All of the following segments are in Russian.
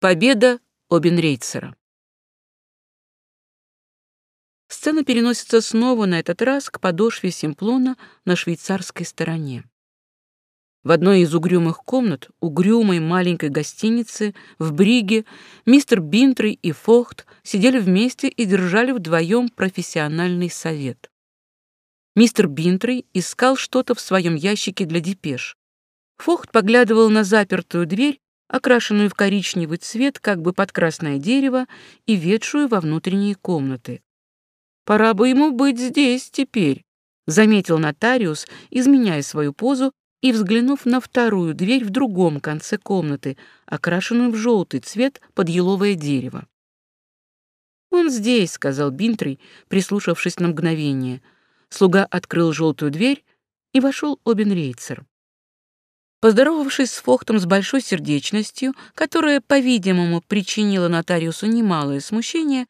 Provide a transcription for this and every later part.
Победа Обенрейцера. Сцена переносится снова на этот раз к подошве Симплона на швейцарской стороне. В одной из угрюмых комнат угрюмой маленькой гостиницы в Бриге мистер Бинтрей и Фохт сидели вместе и держали вдвоем профессиональный совет. Мистер Бинтрей искал что-то в своем ящике для депеш. Фохт поглядывал на запертую дверь окрашенную в коричневый цвет как бы под красное дерево и ведшую во внутренние комнаты. «Пора бы ему быть здесь теперь», — заметил нотариус, изменяя свою позу и взглянув на вторую дверь в другом конце комнаты, окрашенную в желтый цвет под еловое дерево. «Он здесь», — сказал Бинтрий, прислушавшись на мгновение. Слуга открыл желтую дверь, и вошел Обенрейцер. Поздоровавшись с Фохтом с большой сердечностью, которая, по-видимому, причинила нотариусу немалое смущение,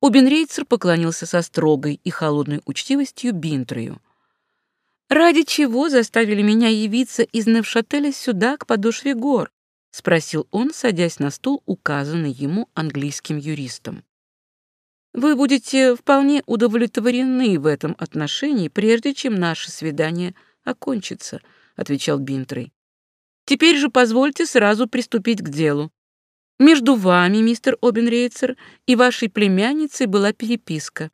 Убенрейцер поклонился со строгой и холодной учтивостью Бинтрою. «Ради чего заставили меня явиться из Невшателя сюда, к подошве гор?» — спросил он, садясь на стул, указанный ему английским юристом. «Вы будете вполне удовлетворены в этом отношении, прежде чем наше свидание окончится», — отвечал Бинтрей. Теперь же позвольте сразу приступить к делу. Между вами, мистер Обенрейцер, и вашей племянницей была переписка.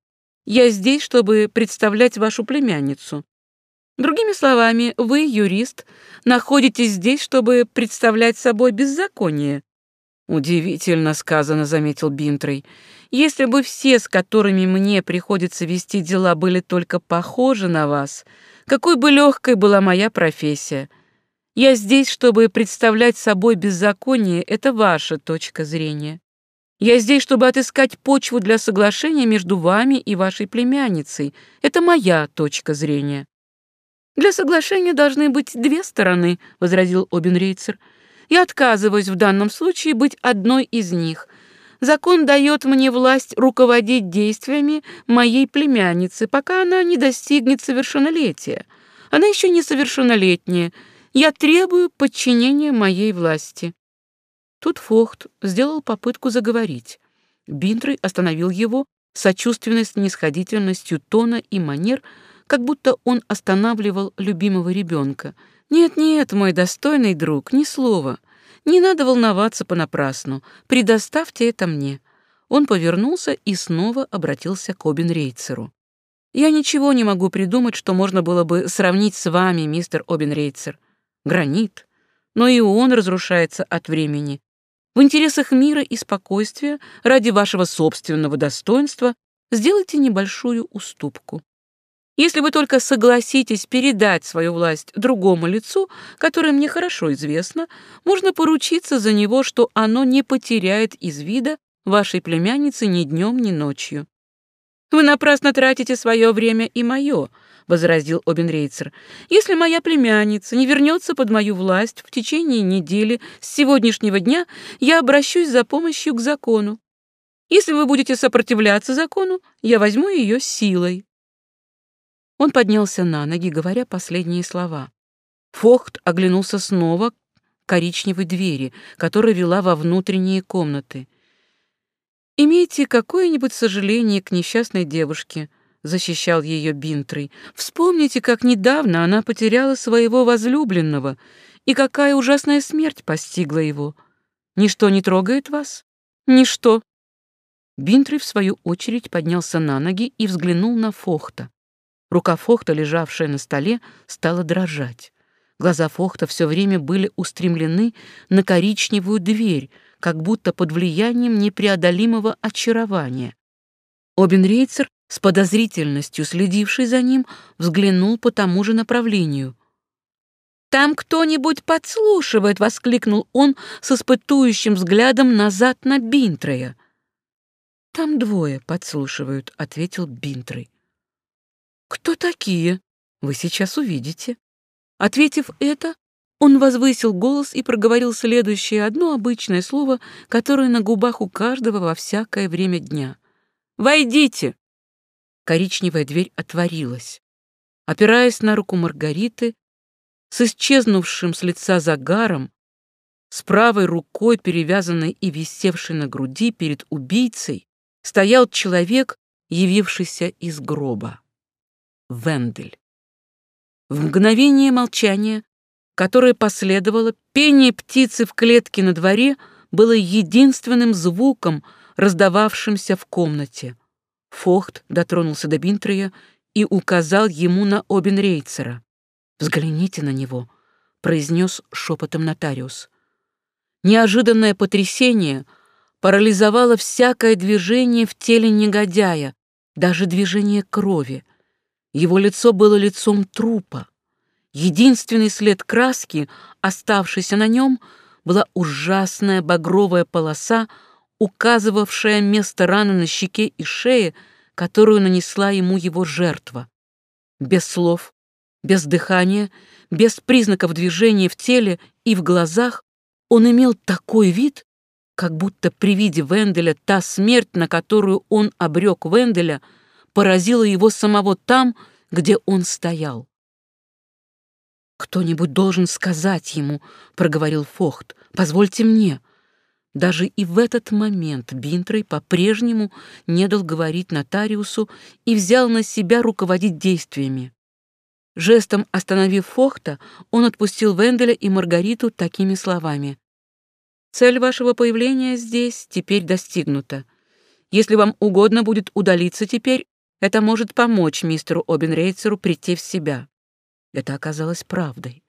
Я здесь, чтобы представлять вашу племянницу. Другими словами, вы, юрист, находитесь здесь, чтобы представлять собой беззаконие. Удивительно сказано, заметил Бинтрей. Если бы все, с которыми мне приходится вести дела, были только похожи на вас, какой бы легкой была моя профессия — я здесь, чтобы представлять собой беззаконие, это ваша точка зрения. Я здесь, чтобы отыскать почву для соглашения между вами и вашей племянницей. Это моя точка зрения. Для соглашения должны быть две стороны, возразил Обенрейцер. Я отказываюсь в данном случае быть одной из них. Закон дает мне власть руководить действиями моей племянницы, пока она не достигнет совершеннолетия. Она еще несовершеннолетняя, я требую подчинения моей власти. Тут Фохт сделал попытку заговорить. Бинтрый остановил его сочувственной снисходительностью тона и манер, как будто он останавливал любимого ребенка. «Нет-нет, мой достойный друг, ни слова. Не надо волноваться понапрасну. Предоставьте это мне». Он повернулся и снова обратился к Обенрейцеру. «Я ничего не могу придумать, что можно было бы сравнить с вами, мистер Обенрейцер гранит, но и он разрушается от времени. В интересах мира и спокойствия, ради вашего собственного достоинства, сделайте небольшую уступку. Если вы только согласитесь передать свою власть другому лицу, которое мне хорошо известно, можно поручиться за него, что оно не потеряет из вида вашей племянницы ни днем, ни ночью. Вы напрасно тратите свое время и мое, — возразил Обенрейцер. «Если моя племянница не вернется под мою власть в течение недели с сегодняшнего дня, я обращусь за помощью к закону. Если вы будете сопротивляться закону, я возьму ее силой». Он поднялся на ноги, говоря последние слова. Фохт оглянулся снова к коричневой двери, которая вела во внутренние комнаты. «Имейте какое-нибудь сожаление к несчастной девушке», защищал ее Бинтрей. Вспомните, как недавно она потеряла своего возлюбленного, и какая ужасная смерть постигла его. Ничто не трогает вас? Ничто. Бинтрей, в свою очередь, поднялся на ноги и взглянул на Фохта. Рука Фохта, лежавшая на столе, стала дрожать. Глаза Фохта все время были устремлены на коричневую дверь, как будто под влиянием непреодолимого очарования. Обенрейцер с подозрительностью следивший за ним, взглянул по тому же направлению. «Там кто-нибудь подслушивает!» — воскликнул он с испытующим взглядом назад на Бинтрея. «Там двое подслушивают», — ответил Бинтрей. «Кто такие? Вы сейчас увидите». Ответив это, он возвысил голос и проговорил следующее одно обычное слово, которое на губах у каждого во всякое время дня. «Войдите!» коричневая дверь отворилась. Опираясь на руку Маргариты, с исчезнувшим с лица загаром, с правой рукой, перевязанной и висевшей на груди перед убийцей, стоял человек, явившийся из гроба. Вендель. В мгновение молчания, которое последовало, пение птицы в клетке на дворе было единственным звуком, раздававшимся в комнате. Фохт дотронулся до Бинтрея и указал ему на Обенрейцера. «Взгляните на него», — произнес шепотом нотариус. Неожиданное потрясение парализовало всякое движение в теле негодяя, даже движение крови. Его лицо было лицом трупа. Единственный след краски, оставшийся на нем, была ужасная багровая полоса, указывавшая место раны на щеке и шее, которую нанесла ему его жертва. Без слов, без дыхания, без признаков движения в теле и в глазах он имел такой вид, как будто при виде Венделя та смерть, на которую он обрек Венделя, поразила его самого там, где он стоял. «Кто-нибудь должен сказать ему», — проговорил Фохт, — «позвольте мне». Даже и в этот момент Бинтрей по-прежнему не дал говорить нотариусу и взял на себя руководить действиями. Жестом остановив Фохта, он отпустил Венделя и Маргариту такими словами. Цель вашего появления здесь теперь достигнута. Если вам угодно будет удалиться теперь, это может помочь мистеру Обенрейцеру прийти в себя. Это оказалось правдой.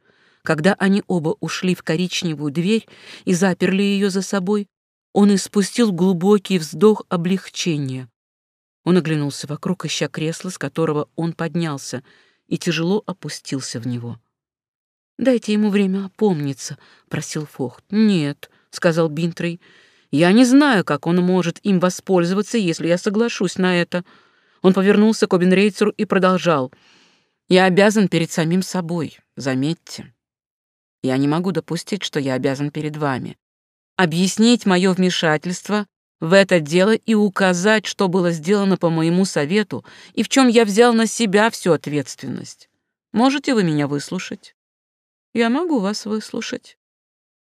Когда они оба ушли в коричневую дверь и заперли ее за собой, он испустил глубокий вздох облегчения. Он оглянулся вокруг, ища кресла, с которого он поднялся, и тяжело опустился в него. «Дайте ему время опомниться», — просил Фохт. «Нет», сказал Бинтрей. Я не знаю, как он может им воспользоваться, если я соглашусь на это. Он повернулся к Обенрейцеру и продолжал. Я обязан перед самим собой, заметьте. Я не могу допустить, что я обязан перед вами. Объяснить мое вмешательство в это дело и указать, что было сделано по моему совету и в чем я взял на себя всю ответственность. Можете вы меня выслушать? Я могу вас выслушать.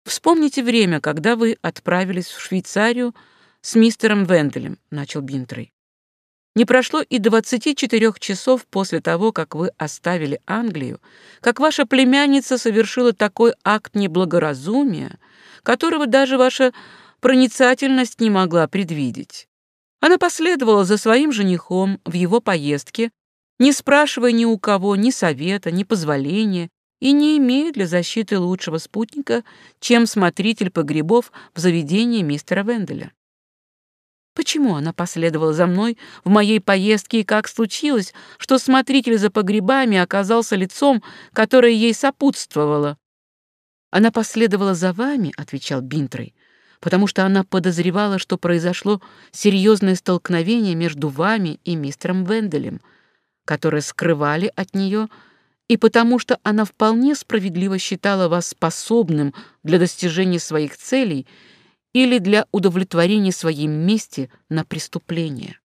Вспомните время, когда вы отправились в Швейцарию с мистером Венделем, начал Бинтрей. Не прошло и 24 часов после того, как вы оставили Англию, как ваша племянница совершила такой акт неблагоразумия, которого даже ваша проницательность не могла предвидеть. Она последовала за своим женихом в его поездке, не спрашивая ни у кого ни совета, ни позволения, и не имею для защиты лучшего спутника, чем смотритель погребов в заведении мистера Венделя. Почему она последовала за мной в моей поездке и как случилось, что смотритель за погребами оказался лицом, которое ей сопутствовало? Она последовала за вами, отвечал Бинтрей, потому что она подозревала, что произошло серьезное столкновение между вами и мистером Венделем, которое скрывали от нее и потому что она вполне справедливо считала вас способным для достижения своих целей или для удовлетворения своей мести на преступление.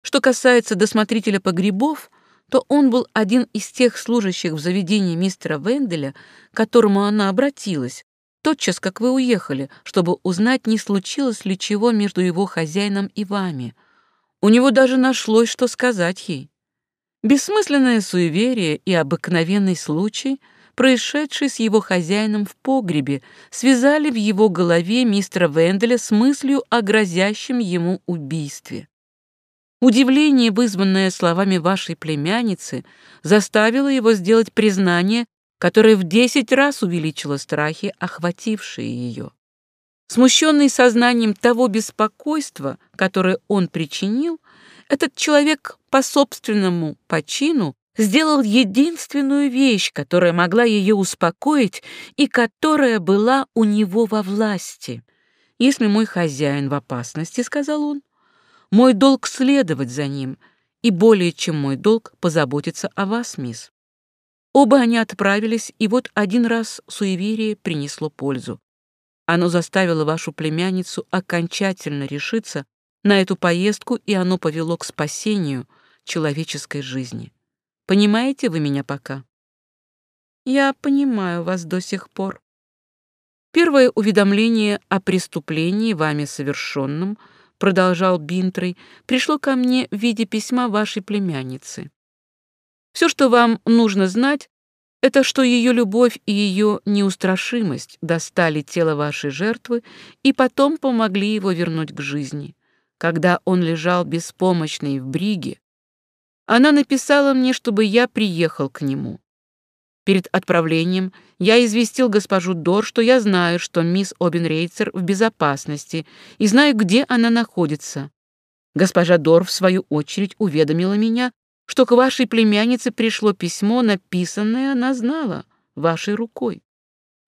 Что касается досмотрителя погребов, то он был один из тех служащих в заведении мистера Венделя, к которому она обратилась, тотчас как вы уехали, чтобы узнать, не случилось ли чего между его хозяином и вами. У него даже нашлось, что сказать ей. Бессмысленное суеверие и обыкновенный случай, происшедший с его хозяином в погребе, связали в его голове мистера Венделя с мыслью о грозящем ему убийстве. Удивление, вызванное словами вашей племянницы, заставило его сделать признание, которое в десять раз увеличило страхи, охватившие ее. Смущенный сознанием того беспокойства, которое он причинил, этот человек по собственному почину сделал единственную вещь, которая могла ее успокоить и которая была у него во власти. «Если мой хозяин в опасности, — сказал он, — мой долг следовать за ним, и более чем мой долг позаботиться о вас, мисс». Оба они отправились, и вот один раз суеверие принесло пользу. Оно заставило вашу племянницу окончательно решиться на эту поездку, и оно повело к спасению человеческой жизни. Понимаете вы меня пока? Я понимаю вас до сих пор. Первое уведомление о преступлении вами совершенном, продолжал Бинтрей, пришло ко мне в виде письма вашей племянницы. Все, что вам нужно знать, это что ее любовь и ее неустрашимость достали тело вашей жертвы и потом помогли его вернуть к жизни. Когда он лежал беспомощный в бриге, она написала мне, чтобы я приехал к нему. Перед отправлением я известил госпожу Дор, что я знаю, что мисс Обенрейцер в безопасности и знаю, где она находится. Госпожа Дор, в свою очередь, уведомила меня, что к вашей племяннице пришло письмо, написанное, она знала, вашей рукой.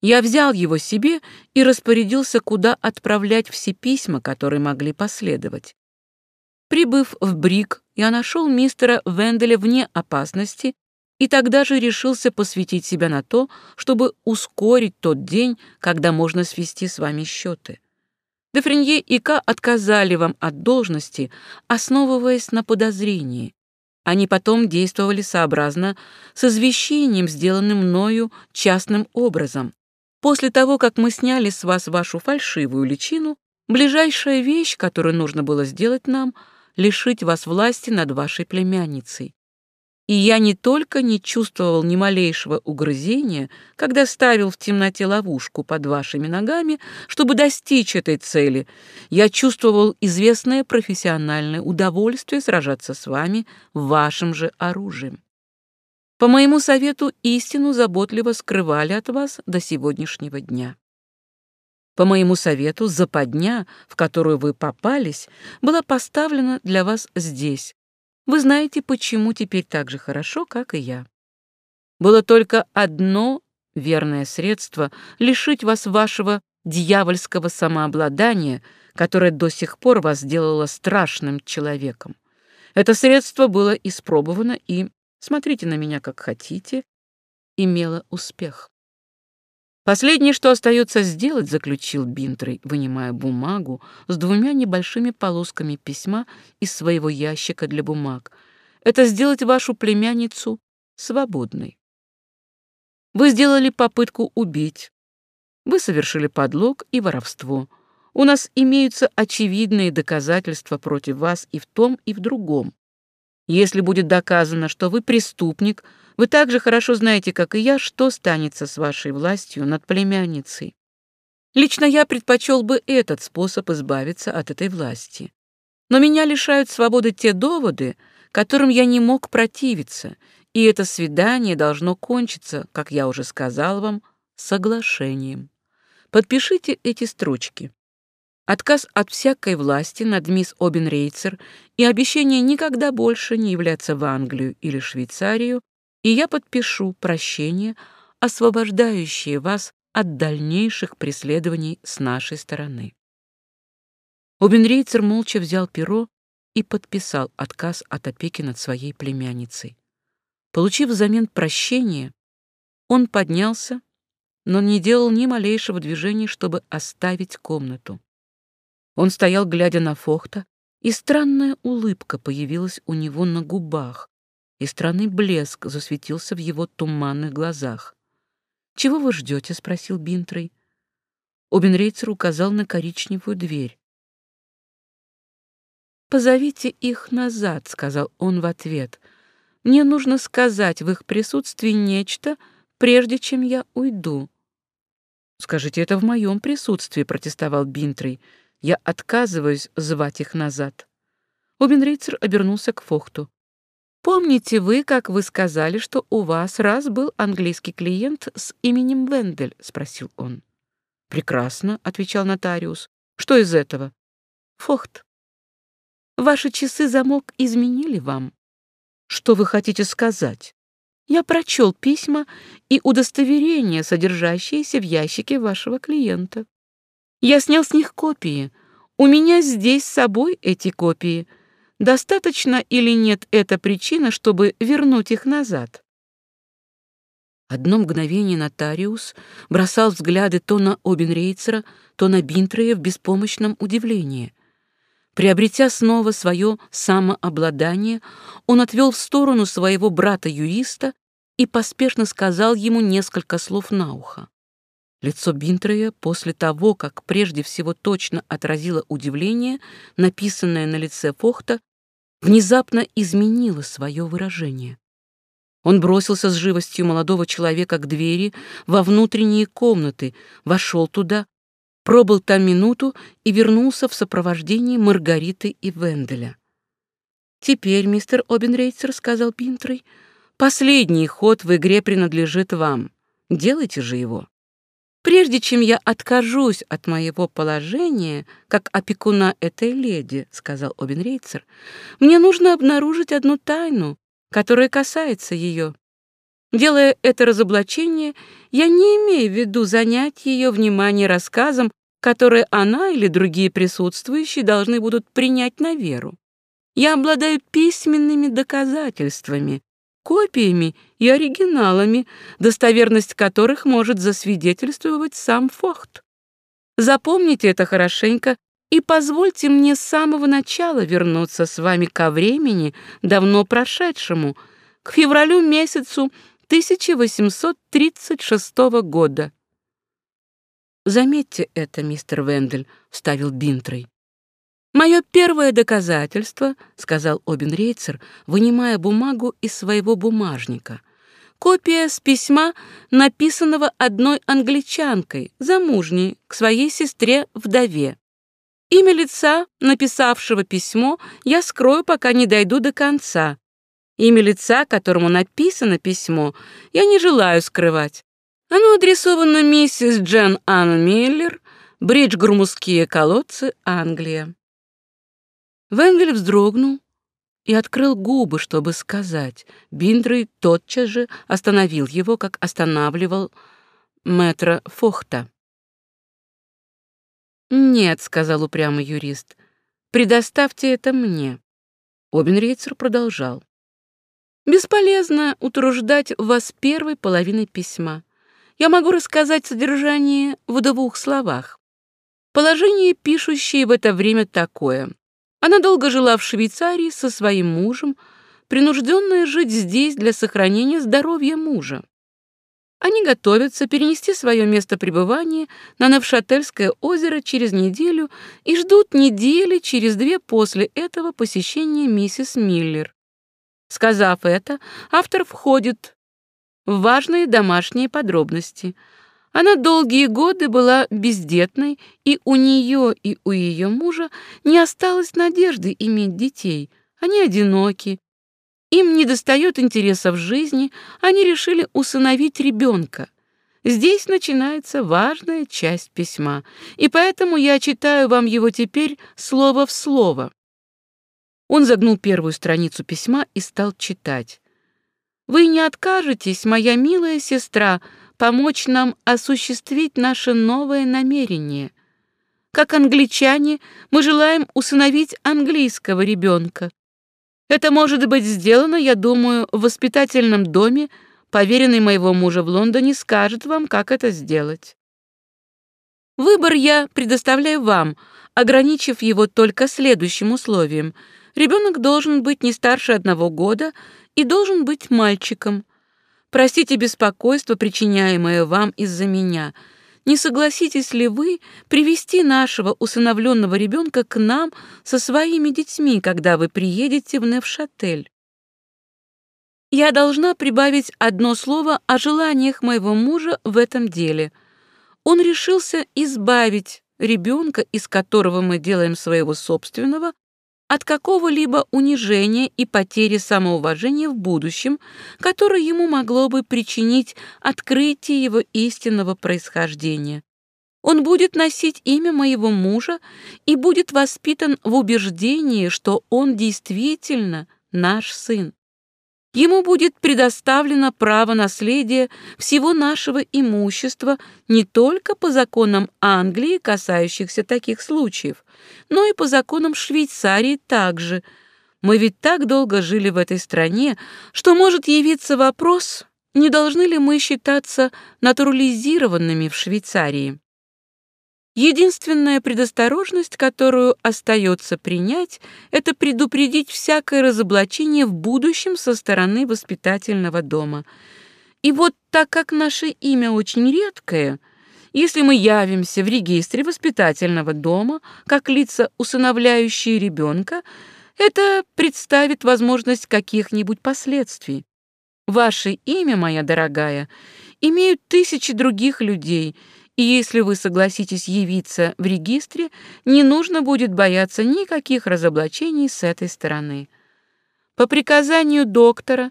Я взял его себе и распорядился, куда отправлять все письма, которые могли последовать. Прибыв в Брик, я нашел мистера Венделя вне опасности и тогда же решился посвятить себя на то, чтобы ускорить тот день, когда можно свести с вами счеты. Дефренье и К отказали вам от должности, основываясь на подозрении, они потом действовали сообразно с извещением, сделанным мною частным образом. После того, как мы сняли с вас вашу фальшивую личину, ближайшая вещь, которую нужно было сделать нам, лишить вас власти над вашей племянницей и я не только не чувствовал ни малейшего угрызения, когда ставил в темноте ловушку под вашими ногами, чтобы достичь этой цели, я чувствовал известное профессиональное удовольствие сражаться с вами вашим же оружием. По моему совету истину заботливо скрывали от вас до сегодняшнего дня. По моему совету западня, в которую вы попались, была поставлена для вас здесь, вы знаете, почему теперь так же хорошо, как и я. Было только одно верное средство лишить вас вашего дьявольского самообладания, которое до сих пор вас сделало страшным человеком. Это средство было испробовано и, смотрите на меня как хотите, имело успех. Последнее, что остается сделать, заключил Бинтрей, вынимая бумагу с двумя небольшими полосками письма из своего ящика для бумаг, это сделать вашу племянницу свободной. Вы сделали попытку убить. Вы совершили подлог и воровство. У нас имеются очевидные доказательства против вас и в том, и в другом. Если будет доказано, что вы преступник, вы так же хорошо знаете, как и я, что станется с вашей властью над племянницей. Лично я предпочел бы этот способ избавиться от этой власти. Но меня лишают свободы те доводы, которым я не мог противиться, и это свидание должно кончиться, как я уже сказал вам, соглашением. Подпишите эти строчки отказ от всякой власти над мисс Обенрейцер и обещание никогда больше не являться в Англию или Швейцарию, и я подпишу прощение, освобождающее вас от дальнейших преследований с нашей стороны. Обенрейцер молча взял перо и подписал отказ от опеки над своей племянницей. Получив взамен прощение, он поднялся, но не делал ни малейшего движения, чтобы оставить комнату. Он стоял, глядя на Фохта, и странная улыбка появилась у него на губах, и странный блеск засветился в его туманных глазах. «Чего вы ждете?» — спросил Бинтрей. Обенрейцер указал на коричневую дверь. «Позовите их назад», — сказал он в ответ. «Мне нужно сказать в их присутствии нечто, прежде чем я уйду». «Скажите это в моем присутствии», — протестовал Бинтрей. Я отказываюсь звать их назад. Обенрейцер обернулся к Фохту. «Помните вы, как вы сказали, что у вас раз был английский клиент с именем Вендель?» — спросил он. «Прекрасно», — отвечал нотариус. «Что из этого?» «Фохт, ваши часы замок изменили вам». «Что вы хотите сказать?» «Я прочел письма и удостоверения, содержащиеся в ящике вашего клиента. Я снял с них копии. У меня здесь с собой эти копии. Достаточно или нет эта причина, чтобы вернуть их назад? Одно мгновение нотариус бросал взгляды то на Обенрейцера, то на Бинтрея в беспомощном удивлении. Приобретя снова свое самообладание, он отвел в сторону своего брата-юриста и поспешно сказал ему несколько слов на ухо. Лицо Бинтрея после того, как прежде всего точно отразило удивление, написанное на лице Фохта, внезапно изменило свое выражение. Он бросился с живостью молодого человека к двери во внутренние комнаты, вошел туда, пробыл там минуту и вернулся в сопровождении Маргариты и Венделя. «Теперь, мистер Обенрейцер, — сказал Пинтрой, — последний ход в игре принадлежит вам. Делайте же его. Прежде чем я откажусь от моего положения как опекуна этой леди, — сказал Обенрейцер, — мне нужно обнаружить одну тайну, которая касается ее. Делая это разоблачение, я не имею в виду занять ее внимание рассказом, который она или другие присутствующие должны будут принять на веру. Я обладаю письменными доказательствами, копиями и оригиналами, достоверность которых может засвидетельствовать сам Фохт. Запомните это хорошенько и позвольте мне с самого начала вернуться с вами ко времени, давно прошедшему, к февралю месяцу 1836 года. «Заметьте это, мистер Вендель», — вставил Бинтрой. «Мое первое доказательство», — сказал Обенрейцер, вынимая бумагу из своего бумажника. «Копия с письма, написанного одной англичанкой, замужней, к своей сестре-вдове. Имя лица, написавшего письмо, я скрою, пока не дойду до конца. Имя лица, которому написано письмо, я не желаю скрывать. Оно адресовано миссис Джен Анн Миллер, Бридж Грумусские колодцы, Англия. Венгель вздрогнул и открыл губы, чтобы сказать. Биндрый тотчас же остановил его, как останавливал мэтра Фохта. «Нет», — сказал упрямый юрист, — «предоставьте это мне». Обенрейцер продолжал. «Бесполезно утруждать вас первой половиной письма. Я могу рассказать содержание в двух словах. Положение пишущее в это время такое. Она долго жила в Швейцарии со своим мужем, принужденная жить здесь для сохранения здоровья мужа. Они готовятся перенести свое место пребывания на Невшательское озеро через неделю и ждут недели через две после этого посещения миссис Миллер. Сказав это, автор входит в важные домашние подробности – она долгие годы была бездетной, и у нее и у ее мужа не осталось надежды иметь детей. Они одиноки. Им недостает интереса в жизни, они решили усыновить ребенка. Здесь начинается важная часть письма, и поэтому я читаю вам его теперь слово в слово. Он загнул первую страницу письма и стал читать. «Вы не откажетесь, моя милая сестра, помочь нам осуществить наше новое намерение. Как англичане, мы желаем усыновить английского ребенка. Это может быть сделано, я думаю, в воспитательном доме, поверенный моего мужа в Лондоне скажет вам, как это сделать. Выбор я предоставляю вам, ограничив его только следующим условием. Ребенок должен быть не старше одного года и должен быть мальчиком. Простите беспокойство, причиняемое вам из-за меня. Не согласитесь ли вы привести нашего усыновленного ребенка к нам со своими детьми, когда вы приедете в Невшатель? Я должна прибавить одно слово о желаниях моего мужа в этом деле. Он решился избавить ребенка, из которого мы делаем своего собственного, от какого-либо унижения и потери самоуважения в будущем, которое ему могло бы причинить открытие его истинного происхождения. Он будет носить имя моего мужа и будет воспитан в убеждении, что он действительно наш сын. Ему будет предоставлено право наследия всего нашего имущества не только по законам Англии, касающихся таких случаев, но и по законам Швейцарии также. Мы ведь так долго жили в этой стране, что может явиться вопрос, не должны ли мы считаться натурализированными в Швейцарии. Единственная предосторожность, которую остается принять, это предупредить всякое разоблачение в будущем со стороны воспитательного дома. И вот так как наше имя очень редкое, Если мы явимся в регистре воспитательного дома как лица, усыновляющие ребенка, это представит возможность каких-нибудь последствий. Ваше имя, моя дорогая, имеют тысячи других людей, и если вы согласитесь явиться в регистре, не нужно будет бояться никаких разоблачений с этой стороны. По приказанию доктора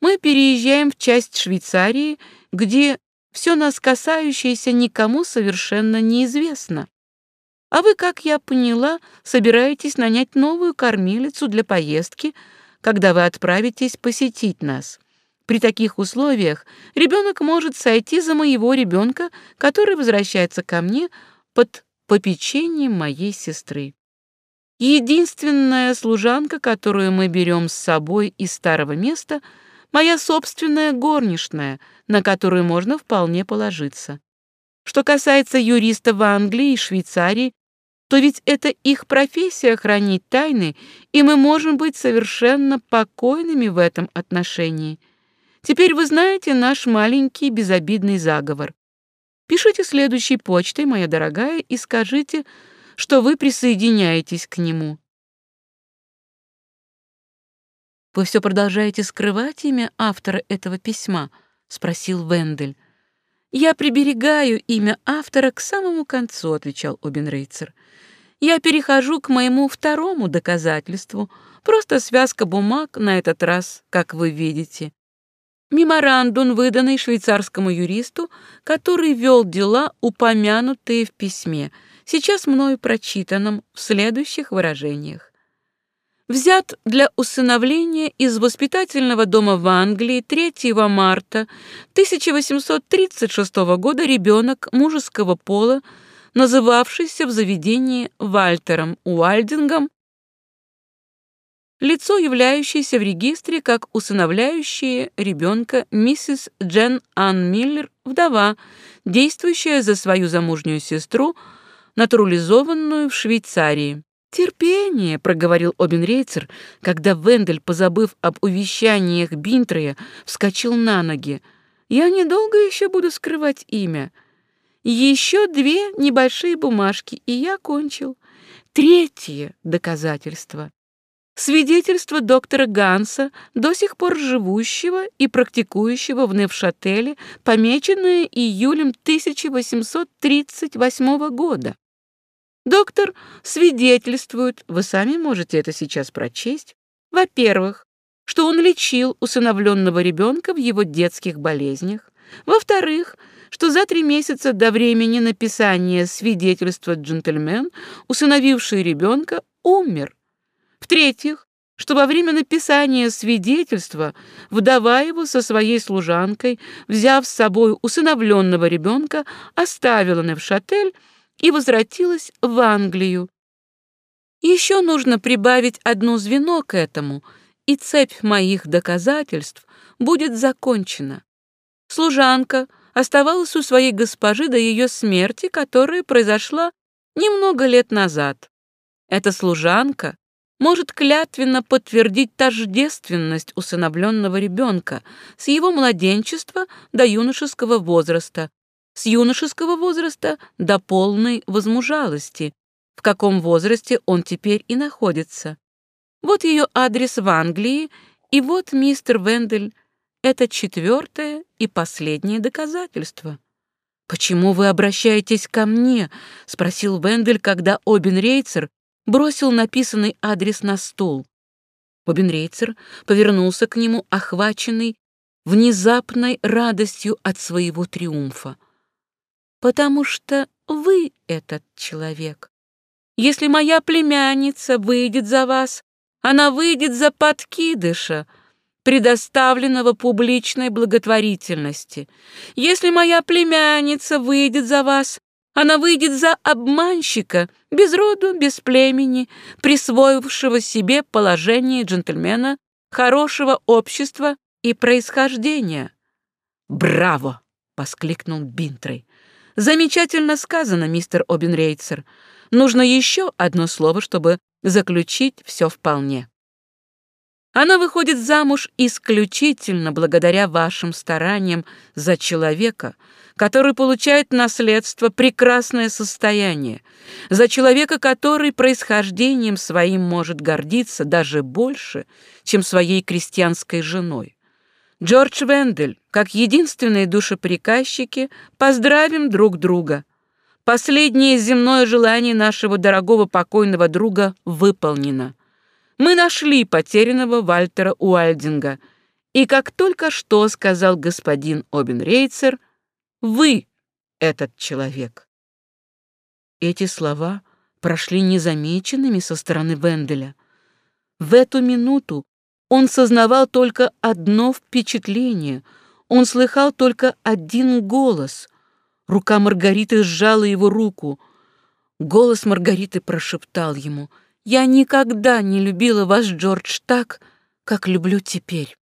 мы переезжаем в часть Швейцарии, где все нас касающееся никому совершенно неизвестно. А вы, как я поняла, собираетесь нанять новую кормилицу для поездки, когда вы отправитесь посетить нас. При таких условиях ребенок может сойти за моего ребенка, который возвращается ко мне под попечением моей сестры. Единственная служанка, которую мы берем с собой из старого места, моя собственная горничная, на которую можно вполне положиться. Что касается юристов в Англии и Швейцарии, то ведь это их профессия хранить тайны, и мы можем быть совершенно покойными в этом отношении. Теперь вы знаете наш маленький безобидный заговор. Пишите следующей почтой, моя дорогая, и скажите, что вы присоединяетесь к нему. Вы все продолжаете скрывать имя автора этого письма? спросил Вендель. Я приберегаю имя автора к самому концу, отвечал Обенрейцер. Я перехожу к моему второму доказательству. Просто связка бумаг на этот раз, как вы видите. Меморандум, выданный швейцарскому юристу, который вел дела, упомянутые в письме, сейчас мною прочитанном в следующих выражениях. Взят для усыновления из воспитательного дома в Англии 3 марта 1836 года ребенок мужеского пола, называвшийся в заведении Вальтером Уальдингом, лицо, являющееся в регистре как усыновляющее ребенка миссис Джен Анн Миллер, вдова, действующая за свою замужнюю сестру, натурализованную в Швейцарии. «Терпение», — проговорил Обенрейцер, когда Вендель, позабыв об увещаниях Бинтрея, вскочил на ноги. «Я недолго еще буду скрывать имя. Еще две небольшие бумажки, и я кончил. Третье доказательство свидетельство доктора Ганса, до сих пор живущего и практикующего в Невшателе, помеченное июлем 1838 года. Доктор свидетельствует, вы сами можете это сейчас прочесть, во-первых, что он лечил усыновленного ребенка в его детских болезнях, во-вторых, что за три месяца до времени написания свидетельства джентльмен, усыновивший ребенка, умер. В-третьих, что во время написания свидетельства вдова его со своей служанкой, взяв с собой усыновленного ребенка, оставила Невшатель и возвратилась в Англию. Еще нужно прибавить одно звено к этому, и цепь моих доказательств будет закончена. Служанка оставалась у своей госпожи до ее смерти, которая произошла немного лет назад. Эта служанка может клятвенно подтвердить тождественность усыновленного ребенка с его младенчества до юношеского возраста, с юношеского возраста до полной возмужалости, в каком возрасте он теперь и находится. Вот ее адрес в Англии, и вот, мистер Вендель, это четвертое и последнее доказательство. «Почему вы обращаетесь ко мне?» — спросил Вендель, когда Обин Рейцер бросил написанный адрес на стол. Бобенрейцер повернулся к нему, охваченный внезапной радостью от своего триумфа. «Потому что вы этот человек. Если моя племянница выйдет за вас, она выйдет за подкидыша, предоставленного публичной благотворительности. Если моя племянница выйдет за вас, она выйдет за обманщика, без роду, без племени, присвоившего себе положение джентльмена, хорошего общества и происхождения. «Браво!» — воскликнул Бинтрей. «Замечательно сказано, мистер Обенрейцер. Нужно еще одно слово, чтобы заключить все вполне. Она выходит замуж исключительно благодаря вашим стараниям за человека, который получает наследство, прекрасное состояние, за человека, который происхождением своим может гордиться даже больше, чем своей крестьянской женой. Джордж Вендель, как единственные душеприказчики, поздравим друг друга. Последнее земное желание нашего дорогого покойного друга выполнено. Мы нашли потерянного Вальтера Уальдинга, и как только что сказал господин Обенрейцер, вы этот человек. Эти слова прошли незамеченными со стороны Венделя. В эту минуту он сознавал только одно впечатление, он слыхал только один голос — Рука Маргариты сжала его руку. Голос Маргариты прошептал ему, «Я никогда не любила вас, Джордж, так, как люблю теперь».